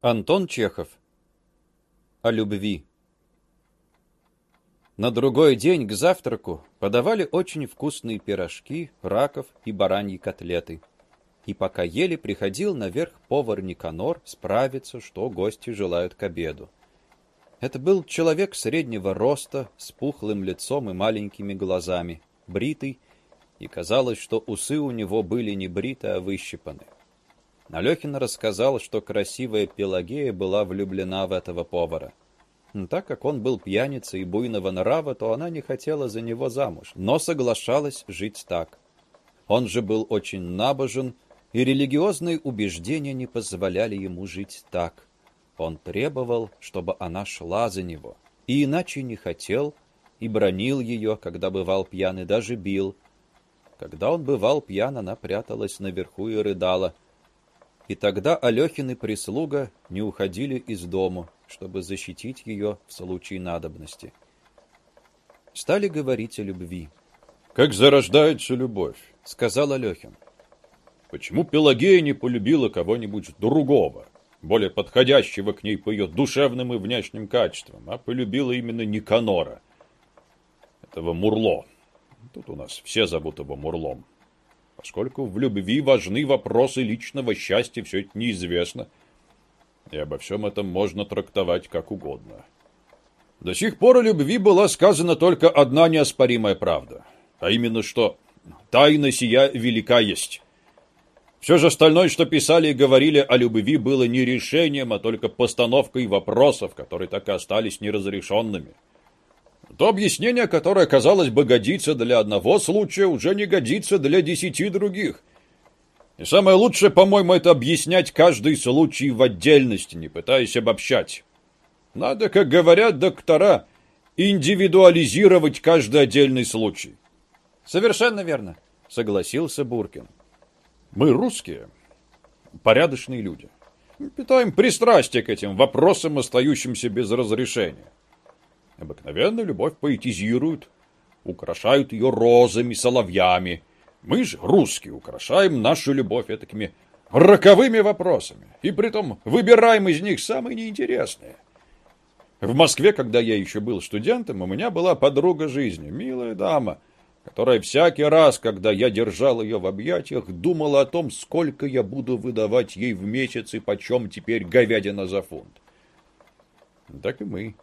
Антон Чехов. О любви. На другой день к завтраку подавали очень вкусные пирожки, раков и бараньи котлеты. И пока ели, приходил наверх повар Никанор справиться, что гости желают к обеду. Это был человек среднего роста, с пухлым лицом и маленькими глазами, бритый, и казалось, что усы у него были не бриты, а выщипаны. Алехин рассказал, что красивая Пелагея была влюблена в этого повара. Так как он был пьяницей и буйного нрава, то она не хотела за него замуж, но соглашалась жить так. Он же был очень набожен, и религиозные убеждения не позволяли ему жить так. Он требовал, чтобы она шла за него, и иначе не хотел, и бронил ее, когда бывал пьян, и даже бил. Когда он бывал пьян, она пряталась наверху и рыдала — и тогда Алехин и прислуга не уходили из дому, чтобы защитить ее в случае надобности. Стали говорить о любви. «Как зарождается любовь», — сказал Алехин. «Почему Пелагея не полюбила кого-нибудь другого, более подходящего к ней по ее душевным и внешним качествам, а полюбила именно Никанора, этого Мурло? Тут у нас все зовут его Мурлом. Поскольку в любви важны вопросы личного счастья, все это неизвестно. И обо всем этом можно трактовать как угодно. До сих пор о любви была сказана только одна неоспоримая правда. А именно, что тайна сия велика есть. Все же остальное, что писали и говорили о любви, было не решением, а только постановкой вопросов, которые так и остались неразрешенными. То объяснение, которое, казалось бы, годится для одного случая, уже не годится для десяти других. И самое лучшее, по-моему, это объяснять каждый случай в отдельности, не пытаясь обобщать. Надо, как говорят доктора, индивидуализировать каждый отдельный случай. Совершенно верно, согласился Буркин. Мы русские, порядочные люди. Питаем пристрастие к этим вопросам, остающимся без разрешения. Обыкновенно любовь поэтизируют, украшают ее розами, соловьями. Мы же, русские, украшаем нашу любовь такими роковыми вопросами. И притом выбираем из них самые неинтересные. В Москве, когда я еще был студентом, у меня была подруга жизни, милая дама, которая всякий раз, когда я держал ее в объятиях, думала о том, сколько я буду выдавать ей в месяц и почем теперь говядина за фунт. Так и мы.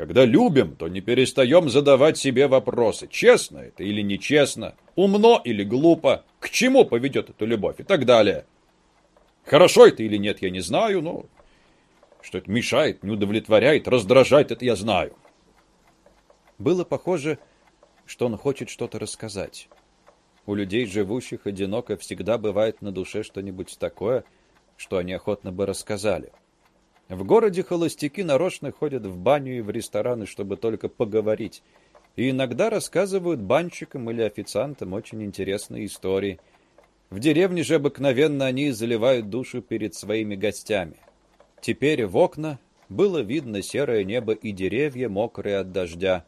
Когда любим, то не перестаем задавать себе вопросы, честно это или нечестно, умно или глупо, к чему поведет эта любовь и так далее. Хорошо это или нет, я не знаю, но что это мешает, не удовлетворяет, раздражает, это я знаю. Было похоже, что он хочет что-то рассказать. У людей, живущих одиноко, всегда бывает на душе что-нибудь такое, что они охотно бы рассказали. В городе холостяки нарочно ходят в баню и в рестораны, чтобы только поговорить. И иногда рассказывают банщикам или официантам очень интересные истории. В деревне же обыкновенно они заливают душу перед своими гостями. Теперь в окна было видно серое небо и деревья, мокрые от дождя.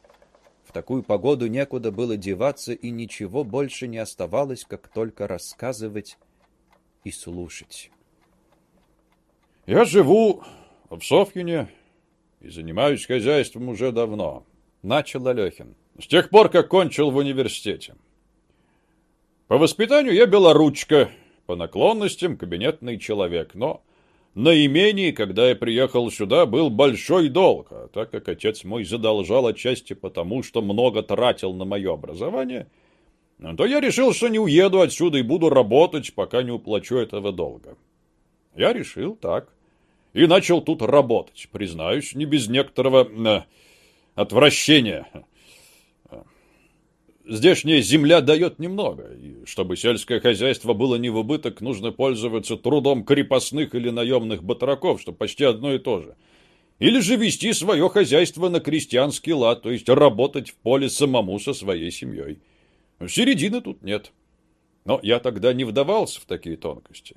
В такую погоду некуда было деваться, и ничего больше не оставалось, как только рассказывать и слушать. «Я живу в Софьине и занимаюсь хозяйством уже давно. Начал Алехин. С тех пор, как кончил в университете. По воспитанию я белоручка, по наклонностям кабинетный человек, но на имении, когда я приехал сюда, был большой долг, а так как отец мой задолжал отчасти потому, что много тратил на мое образование, то я решил, что не уеду отсюда и буду работать, пока не уплачу этого долга. Я решил так и начал тут работать, признаюсь, не без некоторого э, отвращения. Здешняя земля дает немного, и чтобы сельское хозяйство было не в убыток, нужно пользоваться трудом крепостных или наемных батраков, что почти одно и то же. Или же вести свое хозяйство на крестьянский лад, то есть работать в поле самому со своей семьей. Середины тут нет. Но я тогда не вдавался в такие тонкости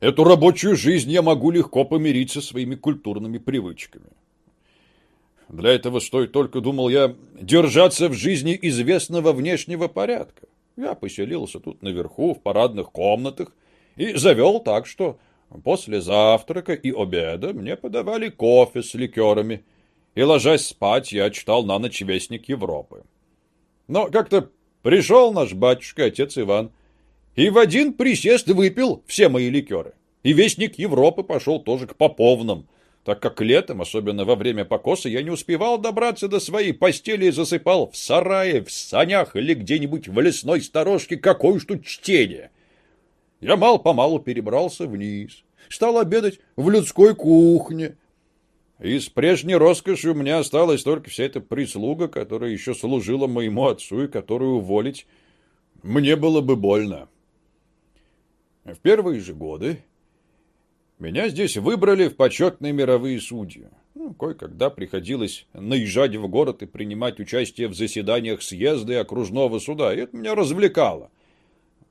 эту рабочую жизнь я могу легко помирить со своими культурными привычками. Для этого стоит только, думал я, держаться в жизни известного внешнего порядка. Я поселился тут наверху, в парадных комнатах, и завел так, что после завтрака и обеда мне подавали кофе с ликерами, и, ложась спать, я читал на ночь Вестник Европы. Но как-то пришел наш батюшка, отец Иван, и в один присест выпил все мои ликеры. И Вестник Европы пошел тоже к поповным, так как летом, особенно во время покоса, я не успевал добраться до своей постели и засыпал в сарае, в санях или где-нибудь в лесной сторожке какое тут чтение. Я мал-помалу перебрался вниз, стал обедать в людской кухне. Из прежней роскоши у меня осталась только вся эта прислуга, которая еще служила моему отцу и которую уволить мне было бы больно. В первые же годы меня здесь выбрали в почетные мировые судьи. Ну, кое-когда приходилось наезжать в город и принимать участие в заседаниях съезда и окружного суда, и это меня развлекало.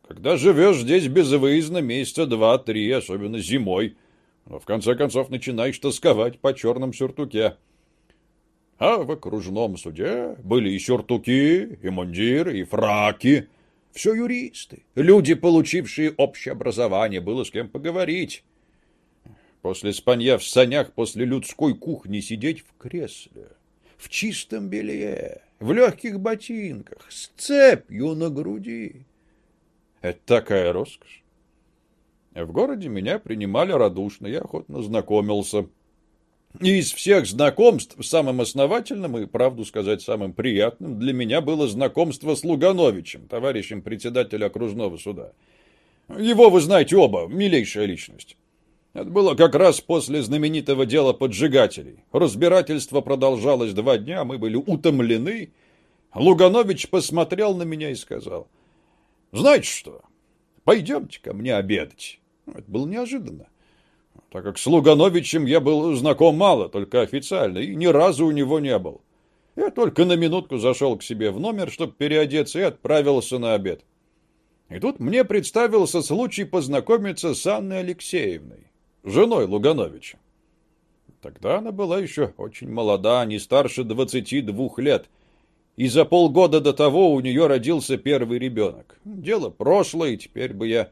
Когда живешь здесь безвыездно месяца два-три, особенно зимой, но в конце концов начинаешь тосковать по черном сюртуке. А в окружном суде были и сюртуки, и мундиры, и фраки. Все юристы, люди, получившие общее образование, было с кем поговорить. После спанья в санях, после людской кухни сидеть в кресле, в чистом белье, в легких ботинках, с цепью на груди. Это такая роскошь. В городе меня принимали радушно, я охотно знакомился. И из всех знакомств самым основательным и, правду сказать, самым приятным для меня было знакомство с Лугановичем, товарищем председателя окружного суда. Его вы знаете оба, милейшая личность. Это было как раз после знаменитого дела поджигателей. Разбирательство продолжалось два дня, мы были утомлены. Луганович посмотрел на меня и сказал, знаете что, пойдемте ко мне обедать. Это было неожиданно, так как с Лугановичем я был знаком мало, только официально, и ни разу у него не был. Я только на минутку зашел к себе в номер, чтобы переодеться, и отправился на обед. И тут мне представился случай познакомиться с Анной Алексеевной, женой Лугановича. Тогда она была еще очень молода, не старше двадцати двух лет — и за полгода до того у нее родился первый ребенок. Дело прошлое, и теперь бы я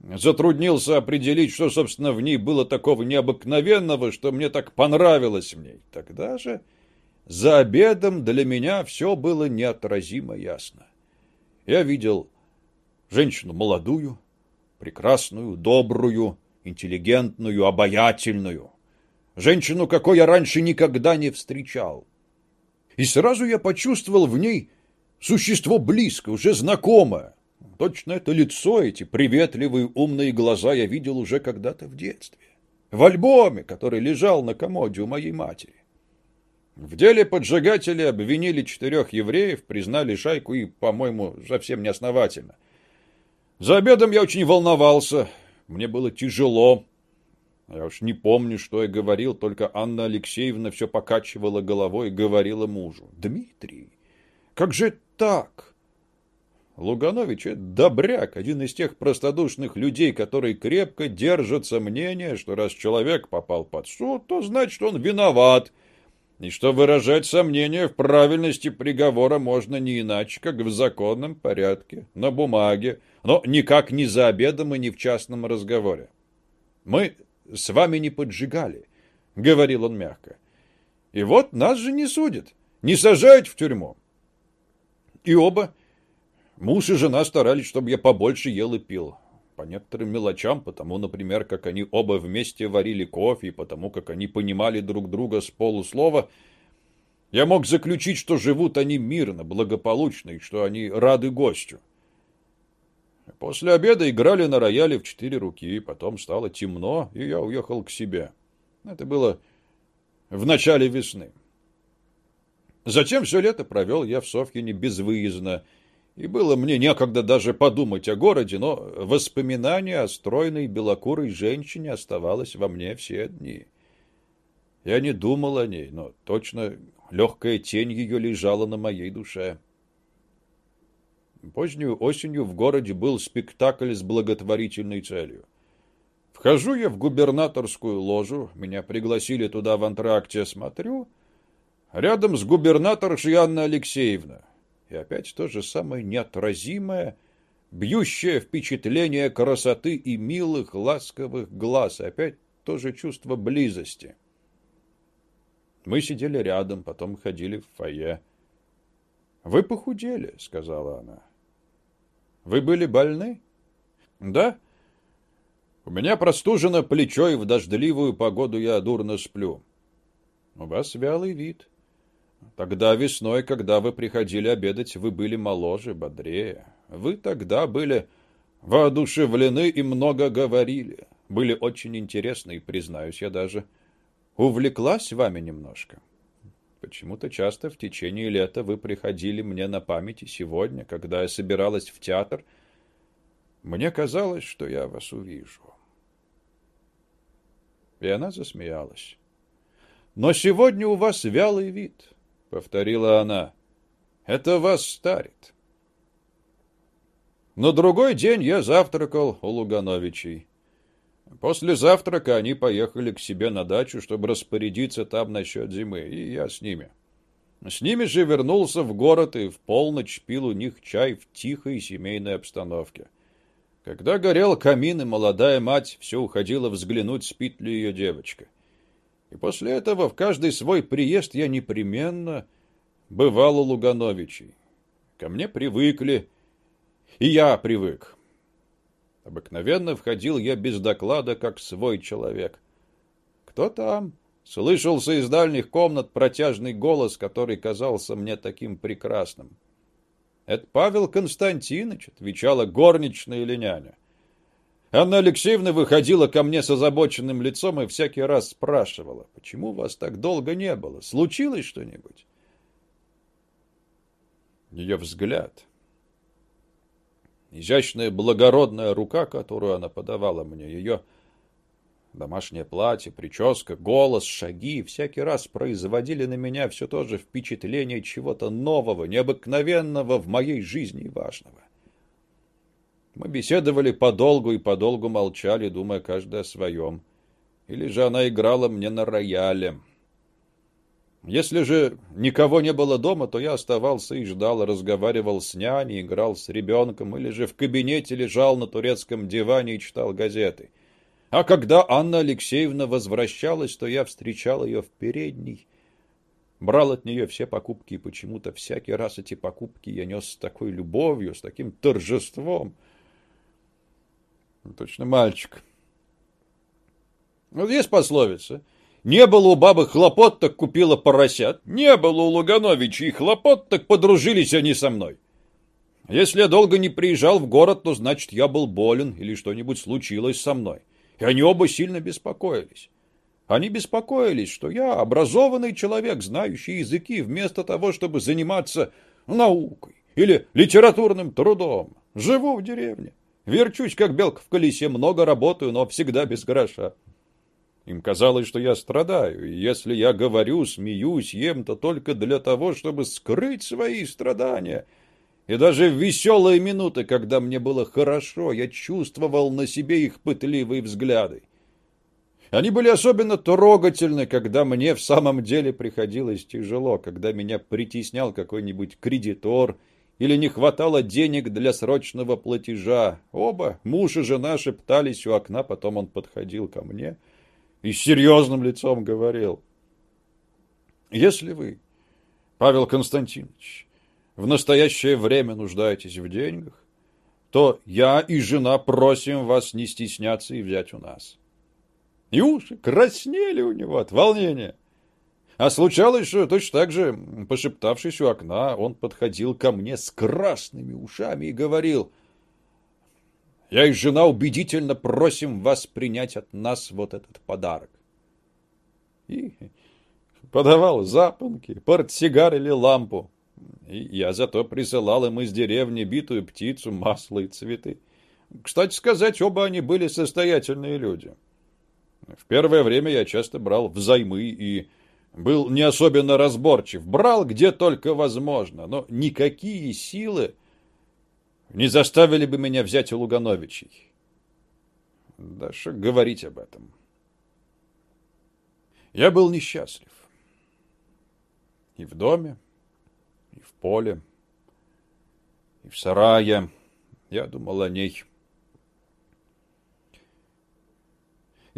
затруднился определить, что, собственно, в ней было такого необыкновенного, что мне так понравилось в ней. Тогда же за обедом для меня все было неотразимо ясно. Я видел женщину молодую, прекрасную, добрую, интеллигентную, обаятельную. Женщину, какой я раньше никогда не встречал и сразу я почувствовал в ней существо близкое, уже знакомое. Точно это лицо, эти приветливые умные глаза я видел уже когда-то в детстве. В альбоме, который лежал на комоде у моей матери. В деле поджигатели обвинили четырех евреев, признали шайку и, по-моему, совсем неосновательно. За обедом я очень волновался, мне было тяжело. Я уж не помню, что я говорил, только Анна Алексеевна все покачивала головой и говорила мужу. «Дмитрий, как же так?» Луганович — добряк, один из тех простодушных людей, которые крепко держатся мнения, что раз человек попал под суд, то значит он виноват, и что выражать сомнения в правильности приговора можно не иначе, как в законном порядке, на бумаге, но никак не за обедом и не в частном разговоре. Мы с вами не поджигали», — говорил он мягко. «И вот нас же не судят, не сажают в тюрьму». И оба, муж и жена, старались, чтобы я побольше ел и пил. По некоторым мелочам, потому, например, как они оба вместе варили кофе, и потому, как они понимали друг друга с полуслова, я мог заключить, что живут они мирно, благополучно, и что они рады гостю. После обеда играли на рояле в четыре руки, потом стало темно, и я уехал к себе. Это было в начале весны. Затем все лето провел я в Софьине безвыездно, и было мне некогда даже подумать о городе, но воспоминание о стройной белокурой женщине оставалось во мне все дни. Я не думал о ней, но точно легкая тень ее лежала на моей душе. Позднюю осенью в городе был спектакль с благотворительной целью. Вхожу я в губернаторскую ложу, меня пригласили туда в антракте, смотрю, рядом с губернаторшей Анна Алексеевна. И опять то же самое неотразимое, бьющее впечатление красоты и милых, ласковых глаз. И опять то же чувство близости. Мы сидели рядом, потом ходили в фойе. «Вы похудели», — сказала она. «Вы были больны?» «Да. У меня простужено плечо, и в дождливую погоду я дурно сплю. У вас вялый вид». Тогда весной, когда вы приходили обедать, вы были моложе, бодрее. Вы тогда были воодушевлены и много говорили. Были очень интересны, и, признаюсь, я даже увлеклась вами немножко. Почему-то часто в течение лета вы приходили мне на память, и сегодня, когда я собиралась в театр, мне казалось, что я вас увижу. И она засмеялась. Но сегодня у вас вялый вид. — повторила она. «Это вас старит». На другой день я завтракал у Лугановичей. После завтрака они поехали к себе на дачу, чтобы распорядиться там насчет зимы, и я с ними. С ними же вернулся в город и в полночь пил у них чай в тихой семейной обстановке. Когда горел камин, и молодая мать все уходила взглянуть, спит ли ее девочка. И после этого в каждый свой приезд я непременно бывал у Лугановичей. Ко мне привыкли, и я привык. Обыкновенно входил я без доклада, как свой человек. «Кто там?» Слышался из дальних комнат протяжный голос, который казался мне таким прекрасным. «Это Павел Константинович», — отвечала горничная или няня. Анна Алексеевна выходила ко мне с озабоченным лицом и всякий раз спрашивала, почему вас так долго не было, случилось что-нибудь? Ее взгляд, изящная благородная рука, которую она подавала мне, ее домашнее платье, прическа, голос, шаги всякий раз производили на меня все то же впечатление чего-то нового, необыкновенного в моей жизни и важного. Мы беседовали подолгу и подолгу молчали, думая каждый о своем. Или же она играла мне на рояле. Если же никого не было дома, то я оставался и ждал, разговаривал с няней, играл с ребенком, или же в кабинете лежал на турецком диване и читал газеты. А когда Анна Алексеевна возвращалась, то я встречал ее в передней, брал от нее все покупки, и почему-то всякий раз эти покупки я нес с такой любовью, с таким торжеством — Точно мальчик. Вот есть пословица. Не было у бабы хлопот, так купила поросят. Не было у Лугановича хлопот, так подружились они со мной. Если я долго не приезжал в город, то значит я был болен или что-нибудь случилось со мной. И они оба сильно беспокоились. Они беспокоились, что я образованный человек, знающий языки, вместо того, чтобы заниматься наукой или литературным трудом. Живу в деревне. Верчусь, как белка в колесе, много работаю, но всегда без гроша. Им казалось, что я страдаю, и если я говорю, смеюсь, ем, то только для того, чтобы скрыть свои страдания. И даже в веселые минуты, когда мне было хорошо, я чувствовал на себе их пытливые взгляды. Они были особенно трогательны, когда мне в самом деле приходилось тяжело, когда меня притеснял какой-нибудь кредитор или не хватало денег для срочного платежа. Оба, муж и жена, шептались у окна, потом он подходил ко мне и с серьезным лицом говорил. «Если вы, Павел Константинович, в настоящее время нуждаетесь в деньгах, то я и жена просим вас не стесняться и взять у нас». И уши краснели у него от волнения. А случалось, что точно так же, пошептавшись у окна, он подходил ко мне с красными ушами и говорил, «Я и жена убедительно просим вас принять от нас вот этот подарок». И подавал запонки, портсигар или лампу. И я зато присылал им из деревни битую птицу, масло и цветы. Кстати сказать, оба они были состоятельные люди. В первое время я часто брал взаймы и был не особенно разборчив. Брал где только возможно, но никакие силы не заставили бы меня взять у Лугановичей. Даже говорить об этом. Я был несчастлив. И в доме, и в поле, и в сарае. Я думал о ней.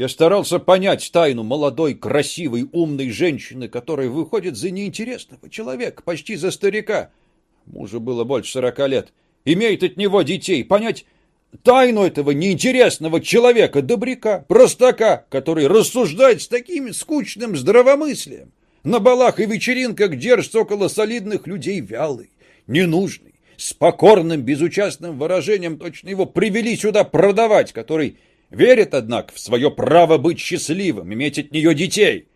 Я старался понять тайну молодой, красивой, умной женщины, которая выходит за неинтересного человека, почти за старика. Мужу было больше сорока лет. Имеет от него детей. Понять тайну этого неинтересного человека, добряка, простака, который рассуждает с таким скучным здравомыслием. На балах и вечеринках держится около солидных людей вялый, ненужный, с покорным, безучастным выражением точно его привели сюда продавать, который Верит, однако, в свое право быть счастливым, иметь от нее детей.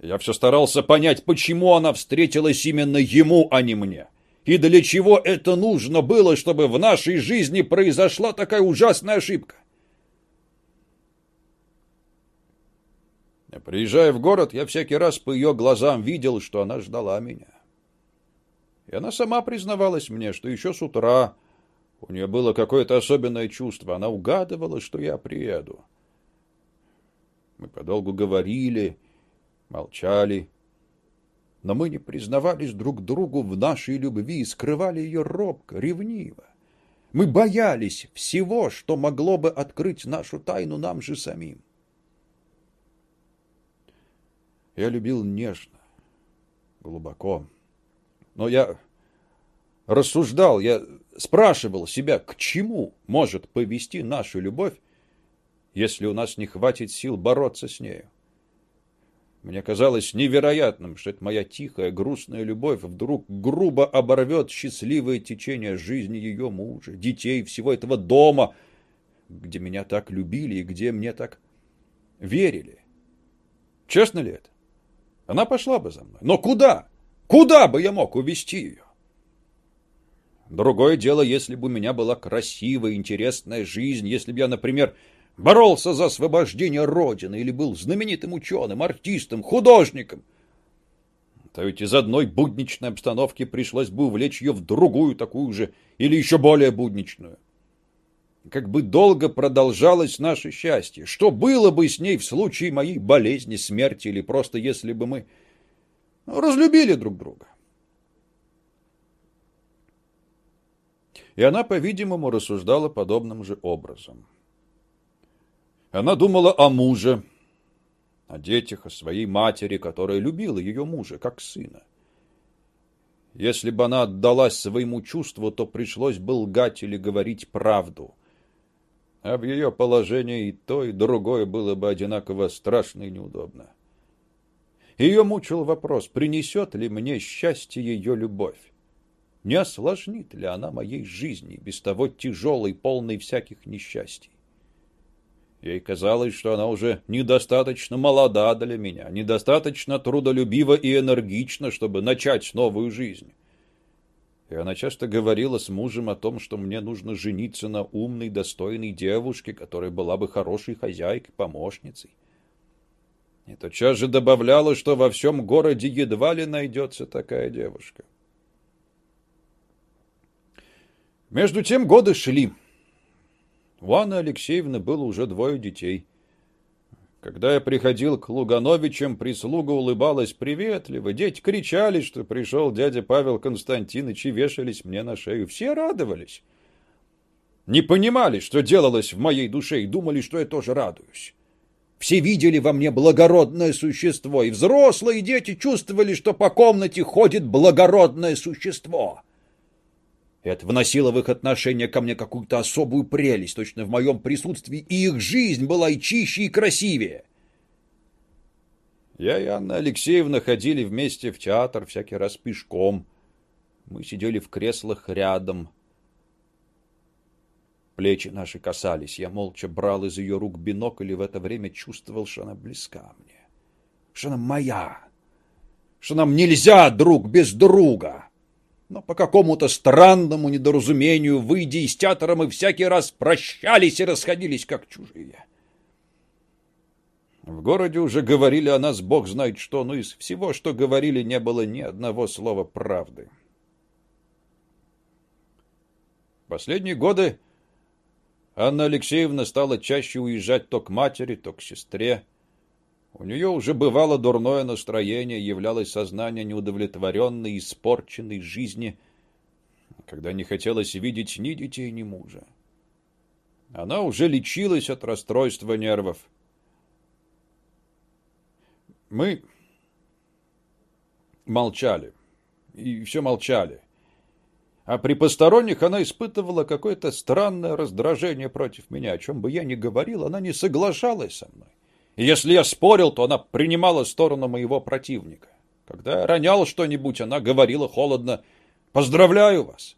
Я все старался понять, почему она встретилась именно ему, а не мне. И для чего это нужно было, чтобы в нашей жизни произошла такая ужасная ошибка. Приезжая в город, я всякий раз по ее глазам видел, что она ждала меня. И она сама признавалась мне, что еще с утра у нее было какое-то особенное чувство. Она угадывала, что я приеду. Мы подолгу говорили, молчали, но мы не признавались друг другу в нашей любви и скрывали ее робко, ревниво. Мы боялись всего, что могло бы открыть нашу тайну нам же самим. Я любил нежно, глубоко, но я рассуждал, я спрашивал себя, к чему может повести нашу любовь, если у нас не хватит сил бороться с нею. Мне казалось невероятным, что эта моя тихая, грустная любовь вдруг грубо оборвет счастливое течение жизни ее мужа, детей, всего этого дома, где меня так любили и где мне так верили. Честно ли это? Она пошла бы за мной. Но куда? Куда бы я мог увести ее? Другое дело, если бы у меня была красивая, интересная жизнь, если бы я, например, боролся за освобождение Родины или был знаменитым ученым, артистом, художником. То ведь из одной будничной обстановки пришлось бы увлечь ее в другую такую же или еще более будничную. Как бы долго продолжалось наше счастье? Что было бы с ней в случае моей болезни, смерти или просто если бы мы разлюбили друг друга? И она, по-видимому, рассуждала подобным же образом. Она думала о муже, о детях, о своей матери, которая любила ее мужа, как сына. Если бы она отдалась своему чувству, то пришлось бы лгать или говорить правду. А в ее положении и то, и другое было бы одинаково страшно и неудобно. Ее мучил вопрос, принесет ли мне счастье ее любовь. Не осложнит ли она моей жизни, без того тяжелой, полной всяких несчастий? Ей казалось, что она уже недостаточно молода для меня, недостаточно трудолюбива и энергична, чтобы начать новую жизнь. И она часто говорила с мужем о том, что мне нужно жениться на умной, достойной девушке, которая была бы хорошей хозяйкой, помощницей. И тотчас же добавляла, что во всем городе едва ли найдется такая девушка. Между тем годы шли. У Анны Алексеевны было уже двое детей. Когда я приходил к Лугановичам, прислуга улыбалась приветливо. Дети кричали, что пришел дядя Павел Константинович и вешались мне на шею. Все радовались. Не понимали, что делалось в моей душе, и думали, что я тоже радуюсь. Все видели во мне благородное существо, и взрослые дети чувствовали, что по комнате ходит благородное существо. Это вносило в их отношение ко мне какую-то особую прелесть, точно в моем присутствии, и их жизнь была и чище, и красивее. Я и Анна Алексеевна ходили вместе в театр, всякий раз пешком. Мы сидели в креслах рядом. Плечи наши касались. Я молча брал из ее рук бинокль и в это время чувствовал, что она близка мне, что она моя, что нам нельзя друг без друга. Но по какому-то странному недоразумению, выйдя из театра, мы всякий раз прощались и расходились, как чужие. В городе уже говорили о нас бог знает что, но из всего, что говорили, не было ни одного слова правды. Последние годы Анна Алексеевна стала чаще уезжать то к матери, то к сестре. У нее уже бывало дурное настроение, являлось сознание неудовлетворенной, испорченной жизни, когда не хотелось видеть ни детей, ни мужа. Она уже лечилась от расстройства нервов. Мы молчали. И все молчали. А при посторонних она испытывала какое-то странное раздражение против меня. О чем бы я ни говорил, она не соглашалась со мной. И если я спорил, то она принимала сторону моего противника. Когда я ронял что-нибудь, она говорила холодно «Поздравляю вас!»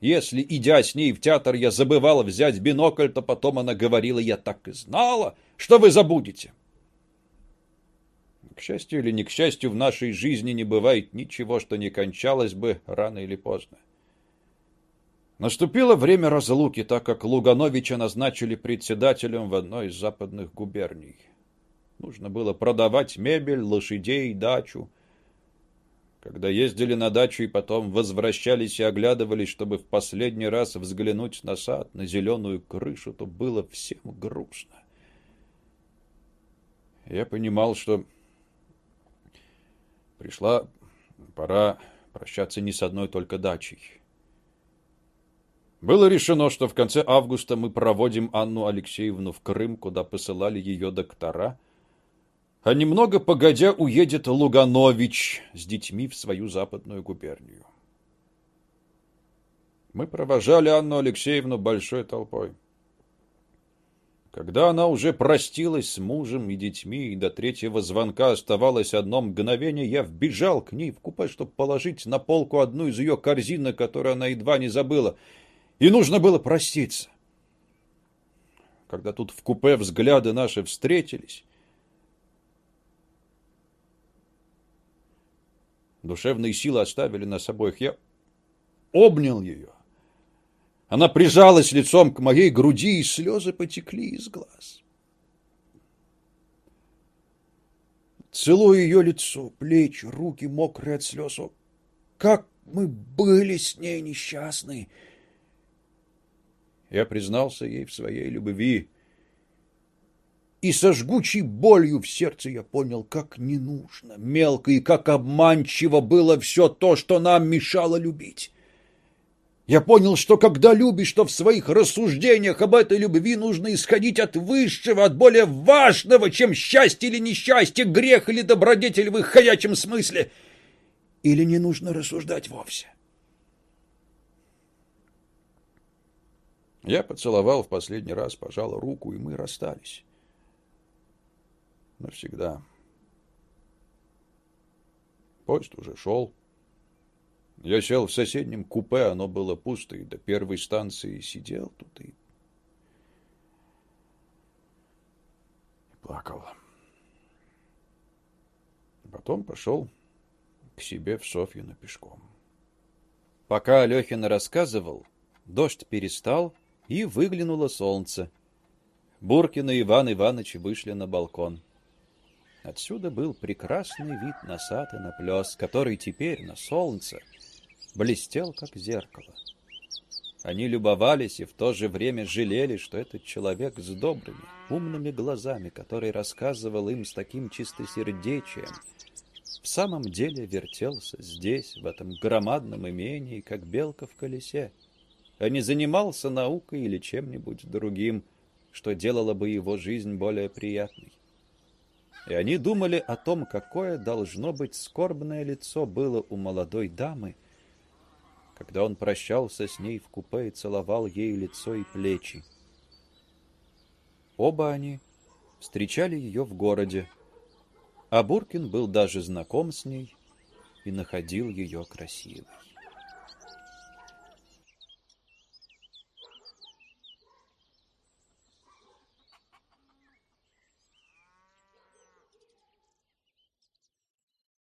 Если, идя с ней в театр, я забывал взять бинокль, то потом она говорила «Я так и знала, что вы забудете!» К счастью или не к счастью, в нашей жизни не бывает ничего, что не кончалось бы рано или поздно. Наступило время разлуки, так как Лугановича назначили председателем в одной из западных губерний. Нужно было продавать мебель, лошадей, дачу. Когда ездили на дачу и потом возвращались и оглядывались, чтобы в последний раз взглянуть на сад, на зеленую крышу, то было всем грустно. Я понимал, что пришла пора прощаться не с одной только дачей. Было решено, что в конце августа мы проводим Анну Алексеевну в Крым, куда посылали ее доктора, а немного погодя уедет Луганович с детьми в свою западную губернию. Мы провожали Анну Алексеевну большой толпой. Когда она уже простилась с мужем и детьми, и до третьего звонка оставалось одно мгновение, я вбежал к ней в купе, чтобы положить на полку одну из ее корзинок, которую она едва не забыла — и нужно было проститься. Когда тут в купе взгляды наши встретились, душевные силы оставили нас обоих. Я обнял ее. Она прижалась лицом к моей груди, и слезы потекли из глаз. Целую ее лицо, плечи, руки мокрые от слез. О, как мы были с ней несчастны! Я признался ей в своей любви. И со жгучей болью в сердце я понял, как не нужно, мелко и как обманчиво было все то, что нам мешало любить. Я понял, что когда любишь, то в своих рассуждениях об этой любви нужно исходить от высшего, от более важного, чем счастье или несчастье, грех или добродетель в их ходячем смысле. Или не нужно рассуждать вовсе. Я поцеловал в последний раз, пожал руку, и мы расстались. Навсегда. Поезд уже шел. Я сел в соседнем купе, оно было пусто, и до первой станции сидел тут и... и плакал. Потом пошел к себе в Софьино пешком. Пока Алехин рассказывал, дождь перестал, и выглянуло солнце. Буркин и Иван Иванович вышли на балкон. Отсюда был прекрасный вид на сад и на плес, который теперь на солнце блестел, как зеркало. Они любовались и в то же время жалели, что этот человек с добрыми, умными глазами, который рассказывал им с таким чистосердечием, в самом деле вертелся здесь, в этом громадном имении, как белка в колесе а не занимался наукой или чем-нибудь другим, что делало бы его жизнь более приятной. И они думали о том, какое должно быть скорбное лицо было у молодой дамы, когда он прощался с ней в купе и целовал ей лицо и плечи. Оба они встречали ее в городе, а Буркин был даже знаком с ней и находил ее красивой.